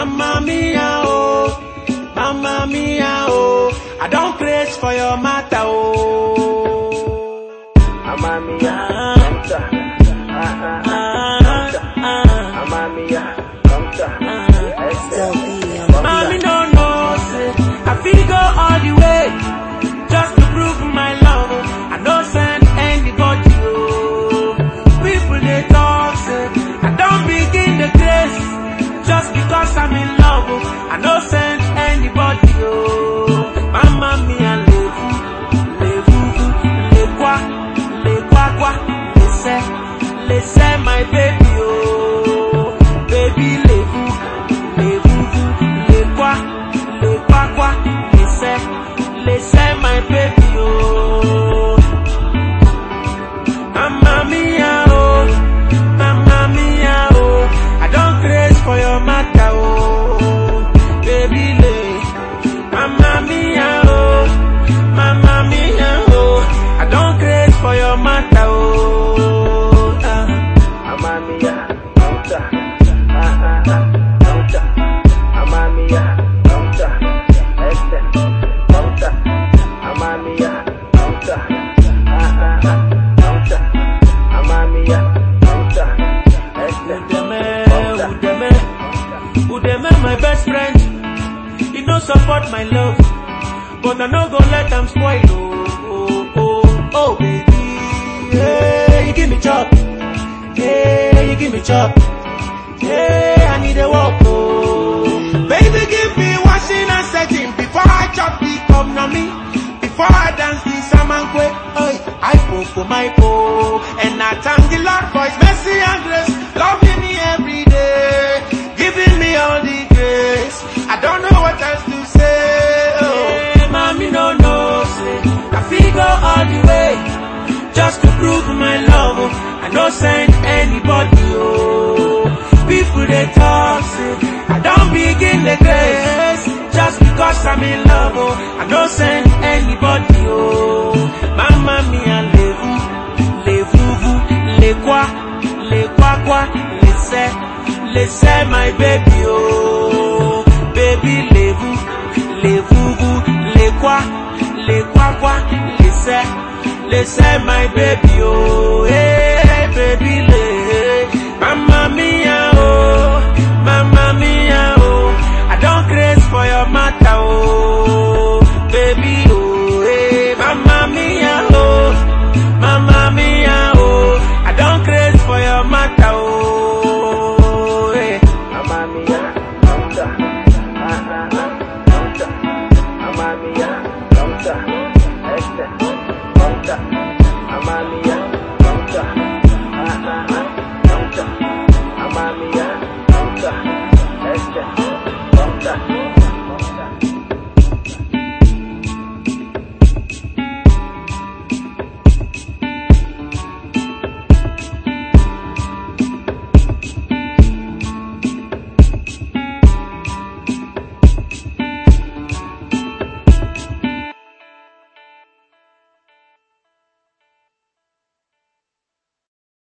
Mamma mia, oh, mamma mia, oh, I don't craze for your matter, oh. Mamma mia, Ah. to. Ah, ah, ah, Ah, ah, Mamma mia, come to. ah. My baby, oh. Baby, levu, levu, le quoi, le quoi quoi, laissez, laissez my baby, oh. Mamma mia, oh, mamma mia, oh, I don't craze for your matter, oh, baby, lay. Mamma mia, oh, mamma mia, oh, I don't craze for your matter, oh. Udeme, my best friend. He no support my love, but I no go let am spoil. Oh, oh, oh, oh, baby, hey, you give me chop, hey, you give me chop, hey, I need a walk. Oh, baby, give me washing and setting before I chop the come na me. Before I dance the samankwe, oi, I pray for my po, and I thank the Lord for His mercy and grace, just to prove my love. Oh, I no send anybody. Oh, people they talk, say, I don't begin the grace, just because I'm in love. Oh, I no send anybody. Oh, mama mia, levu, levuvu, lequa, lequaqua, lese, lese, my baby. Oh, baby, levu, le quoi, le quoi they say my baby, oh, hey, baby, lay. Mama mia, oh, mama mia, oh. I don't grace for your matter, oh, baby, oh, hey, mama mia, oh, mama mia, oh. I don't grace for your matter, oh, hey. Mama mia, don't ah, ah, ah, don't Mama mia, don't Amalia.